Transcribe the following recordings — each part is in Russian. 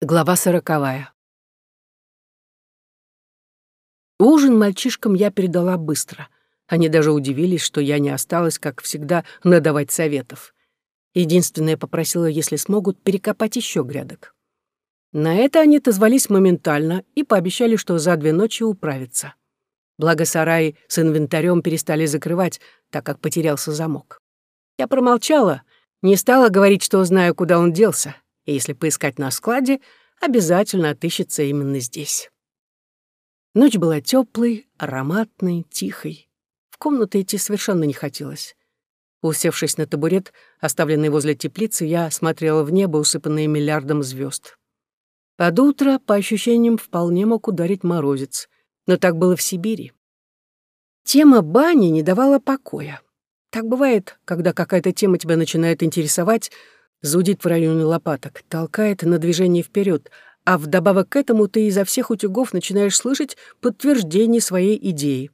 Глава сороковая. Ужин мальчишкам я передала быстро. Они даже удивились, что я не осталась, как всегда, надавать советов. Единственное, попросила, если смогут, перекопать еще грядок. На это они отозвались моментально и пообещали, что за две ночи управятся. Благо сараи с инвентарем перестали закрывать, так как потерялся замок. Я промолчала, не стала говорить, что знаю, куда он делся, и если поискать на складе, обязательно отыщется именно здесь. Ночь была теплой, ароматной, тихой. В комнату идти совершенно не хотелось. Усевшись на табурет, оставленный возле теплицы, я смотрела в небо, усыпанное миллиардом звезд. Под утро, по ощущениям, вполне мог ударить морозец, но так было в Сибири. Тема бани не давала покоя. Так бывает, когда какая-то тема тебя начинает интересовать, зудит в районе лопаток, толкает на движение вперед, а вдобавок к этому ты изо всех утюгов начинаешь слышать подтверждение своей идеи.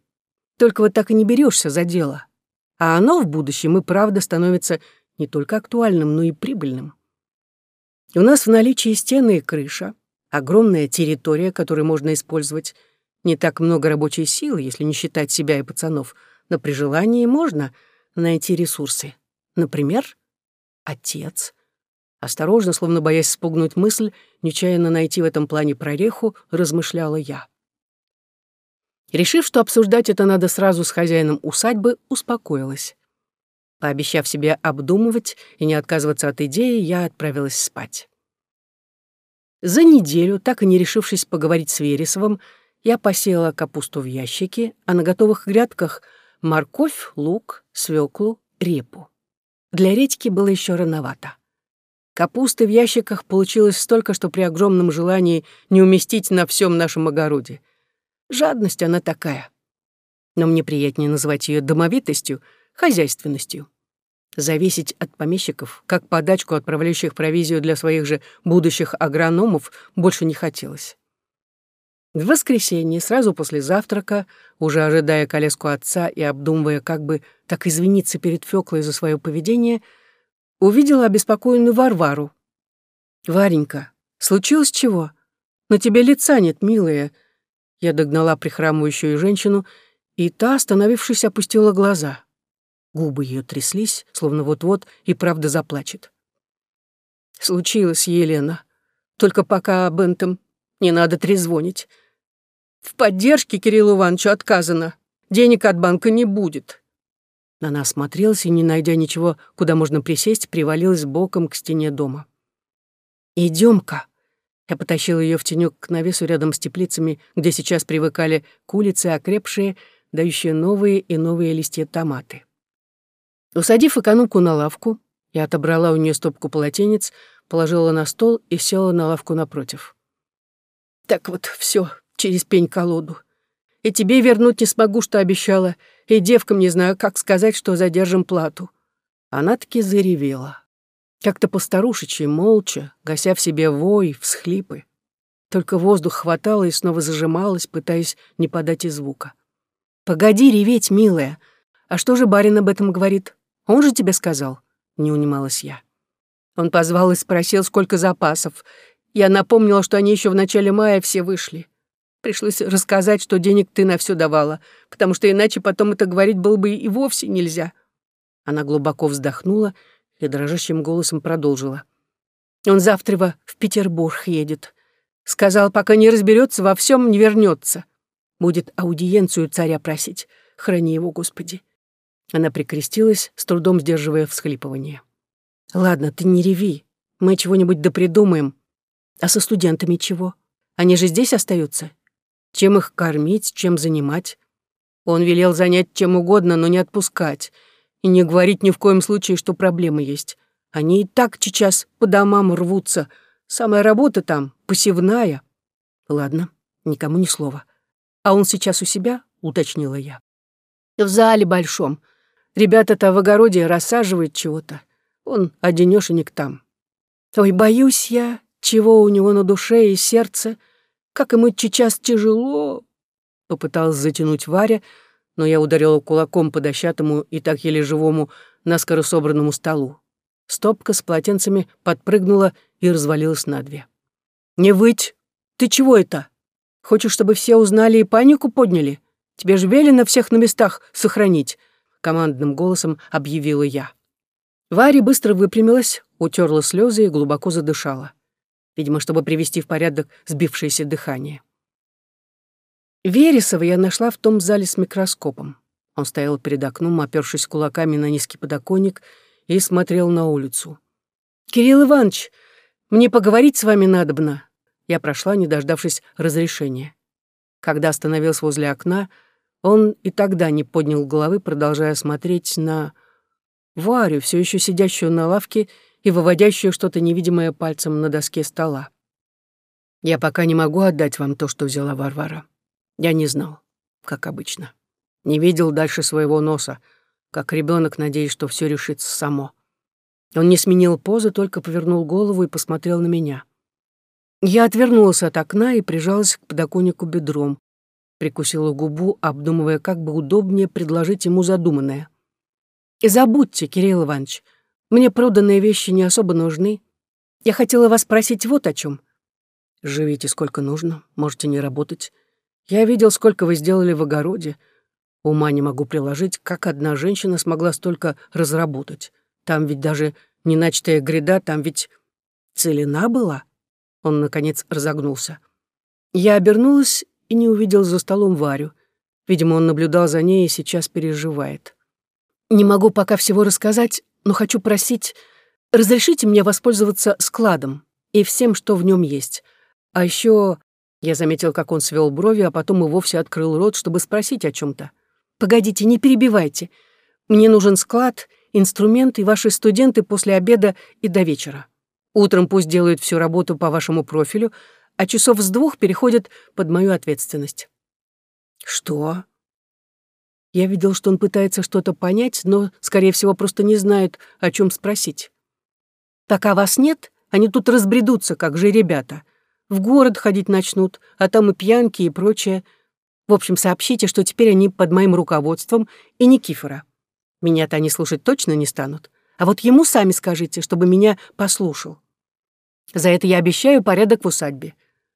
Только вот так и не берешься за дело. А оно в будущем и правда становится не только актуальным, но и прибыльным. У нас в наличии стены и крыша, огромная территория, которую можно использовать, не так много рабочей силы, если не считать себя и пацанов, но при желании можно найти ресурсы. Например, отец. Осторожно, словно боясь спугнуть мысль, нечаянно найти в этом плане прореху, размышляла я. Решив, что обсуждать это надо сразу с хозяином усадьбы, успокоилась. Пообещав себе обдумывать и не отказываться от идеи, я отправилась спать. За неделю, так и не решившись поговорить с Вересовым, я посеяла капусту в ящике, а на готовых грядках — морковь, лук, свеклу, репу. Для редьки было еще рановато. Капусты в ящиках получилось столько, что при огромном желании не уместить на всем нашем огороде. Жадность она такая. Но мне приятнее называть ее домовитостью, хозяйственностью. Зависеть от помещиков, как подачку, отправляющих провизию для своих же будущих агрономов, больше не хотелось. В воскресенье, сразу после завтрака, уже ожидая колеску отца и обдумывая, как бы так извиниться перед Фёклой за свое поведение, увидела обеспокоенную Варвару. «Варенька, случилось чего? На тебе лица нет, милая». Я догнала прихрамывающую женщину, и та, остановившись, опустила глаза. Губы ее тряслись, словно вот-вот и правда заплачет. «Случилось, Елена. Только пока об этом не надо трезвонить. В поддержке Кириллу Ивановичу отказано. Денег от банка не будет». Она осмотрелась и, не найдя ничего, куда можно присесть, привалилась боком к стене дома. «Идём-ка». Я потащила ее в тенёк к навесу рядом с теплицами, где сейчас привыкали к улице окрепшие, дающие новые и новые листья томаты. Усадив экономку на лавку, я отобрала у нее стопку полотенец, положила на стол и села на лавку напротив. «Так вот, все, через пень-колоду. И тебе вернуть не смогу, что обещала, и девкам не знаю, как сказать, что задержим плату». Она таки заревела. Как-то постарушечьи, молча, гася в себе вой, всхлипы. Только воздух хватало и снова зажималось, пытаясь не подать и звука. «Погоди реветь, милая. А что же барин об этом говорит? Он же тебе сказал?» Не унималась я. Он позвал и спросил, сколько запасов. Я напомнила, что они еще в начале мая все вышли. Пришлось рассказать, что денег ты на все давала, потому что иначе потом это говорить было бы и вовсе нельзя. Она глубоко вздохнула и дрожащим голосом продолжила. Он завтра в Петербург едет. Сказал, пока не разберется, во всем не вернется. Будет аудиенцию царя просить. Храни его, Господи. Она прикрестилась, с трудом сдерживая всхлипывание. «Ладно, ты не реви. Мы чего-нибудь допридумаем. А со студентами чего? Они же здесь остаются? Чем их кормить, чем занимать. Он велел занять чем угодно, но не отпускать. И не говорить ни в коем случае, что проблемы есть. Они и так сейчас по домам рвутся. Самая работа там посевная. Ладно, никому ни слова. А он сейчас у себя, уточнила я. В зале большом. Ребята-то в огороде рассаживают чего-то. Он одинёшенек там. Ой, боюсь я, чего у него на душе и сердце — как ему сейчас тяжело!» Попыталась затянуть Варя, но я ударила кулаком по дощатому и так еле живому, наскоро собранному столу. Стопка с полотенцами подпрыгнула и развалилась на две. «Не выть! Ты чего это? Хочешь, чтобы все узнали и панику подняли? Тебе же велено всех на местах сохранить!» Командным голосом объявила я. Варя быстро выпрямилась, утерла слезы и глубоко задышала. Видимо, чтобы привести в порядок сбившееся дыхание. Вересова я нашла в том зале с микроскопом. Он стоял перед окном, опершись кулаками на низкий подоконник, и смотрел на улицу. «Кирилл Иванович, мне поговорить с вами надобно». Я прошла, не дождавшись разрешения. Когда остановился возле окна, он и тогда не поднял головы, продолжая смотреть на Варю, все еще сидящую на лавке и выводящую что-то невидимое пальцем на доске стола. «Я пока не могу отдать вам то, что взяла Варвара. Я не знал, как обычно. Не видел дальше своего носа, как ребенок, надеясь, что все решится само. Он не сменил позы, только повернул голову и посмотрел на меня. Я отвернулась от окна и прижалась к подоконнику бедром, прикусила губу, обдумывая, как бы удобнее предложить ему задуманное. «И забудьте, Кирилл Иванович, мне проданные вещи не особо нужны. Я хотела вас спросить вот о чем. Живите сколько нужно, можете не работать. Я видел, сколько вы сделали в огороде. Ума не могу приложить, как одна женщина смогла столько разработать. Там ведь даже не начатая гряда, там ведь целина была. Он, наконец, разогнулся. Я обернулась и не увидел за столом Варю. Видимо, он наблюдал за ней и сейчас переживает. Не могу пока всего рассказать, но хочу просить, разрешите мне воспользоваться складом и всем, что в нем есть. А еще я заметил, как он свел брови, а потом и вовсе открыл рот, чтобы спросить о чем то «Погодите, не перебивайте. Мне нужен склад, инструменты и ваши студенты после обеда и до вечера. Утром пусть делают всю работу по вашему профилю, а часов с двух переходят под мою ответственность». «Что?» Я видел, что он пытается что-то понять, но, скорее всего, просто не знает, о чем спросить. «Пока вас нет, они тут разбредутся, как же ребята в город ходить начнут, а там и пьянки, и прочее. В общем, сообщите, что теперь они под моим руководством и Никифора. Меня-то они слушать точно не станут. А вот ему сами скажите, чтобы меня послушал. За это я обещаю порядок в усадьбе.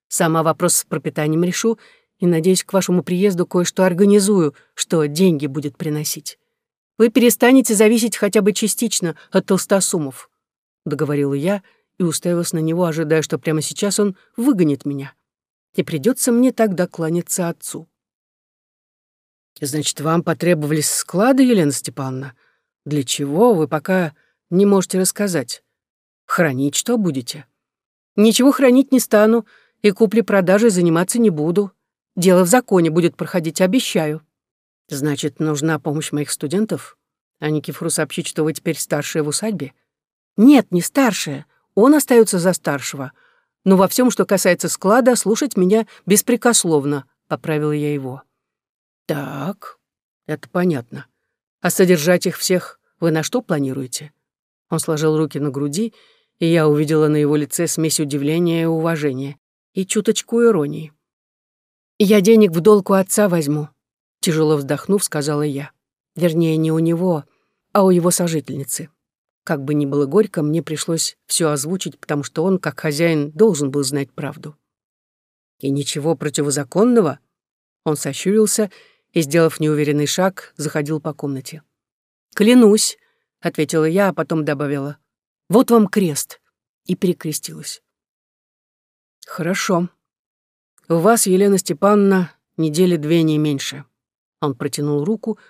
Сама вопрос с пропитанием решу и, надеюсь, к вашему приезду кое-что организую, что деньги будет приносить. Вы перестанете зависеть хотя бы частично от толстосумов», — договорила я, — и уставилась на него, ожидая, что прямо сейчас он выгонит меня. И придется мне тогда кланяться отцу. «Значит, вам потребовались склады, Елена Степановна? Для чего, вы пока не можете рассказать? Хранить что будете?» «Ничего хранить не стану, и купли-продажей заниматься не буду. Дело в законе будет проходить, обещаю». «Значит, нужна помощь моих студентов? А Никифору сообщить, что вы теперь старшая в усадьбе?» «Нет, не старшая. Он остается за старшего. Но во всем, что касается склада, слушать меня беспрекословно, поправила я его. Так, это понятно. А содержать их всех вы на что планируете? Он сложил руки на груди, и я увидела на его лице смесь удивления и уважения, и чуточку иронии. «Я денег в долг у отца возьму», — тяжело вздохнув, сказала я. Вернее, не у него, а у его сожительницы. Как бы ни было горько, мне пришлось все озвучить, потому что он, как хозяин, должен был знать правду. И ничего противозаконного. Он сощурился и, сделав неуверенный шаг, заходил по комнате. «Клянусь», — ответила я, а потом добавила, «вот вам крест», и перекрестилась. «Хорошо. У вас, Елена Степановна, недели две не меньше». Он протянул руку, —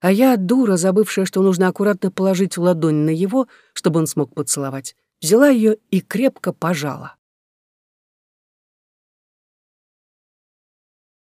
а я, дура, забывшая, что нужно аккуратно положить ладонь на его, чтобы он смог поцеловать, взяла ее и крепко пожала.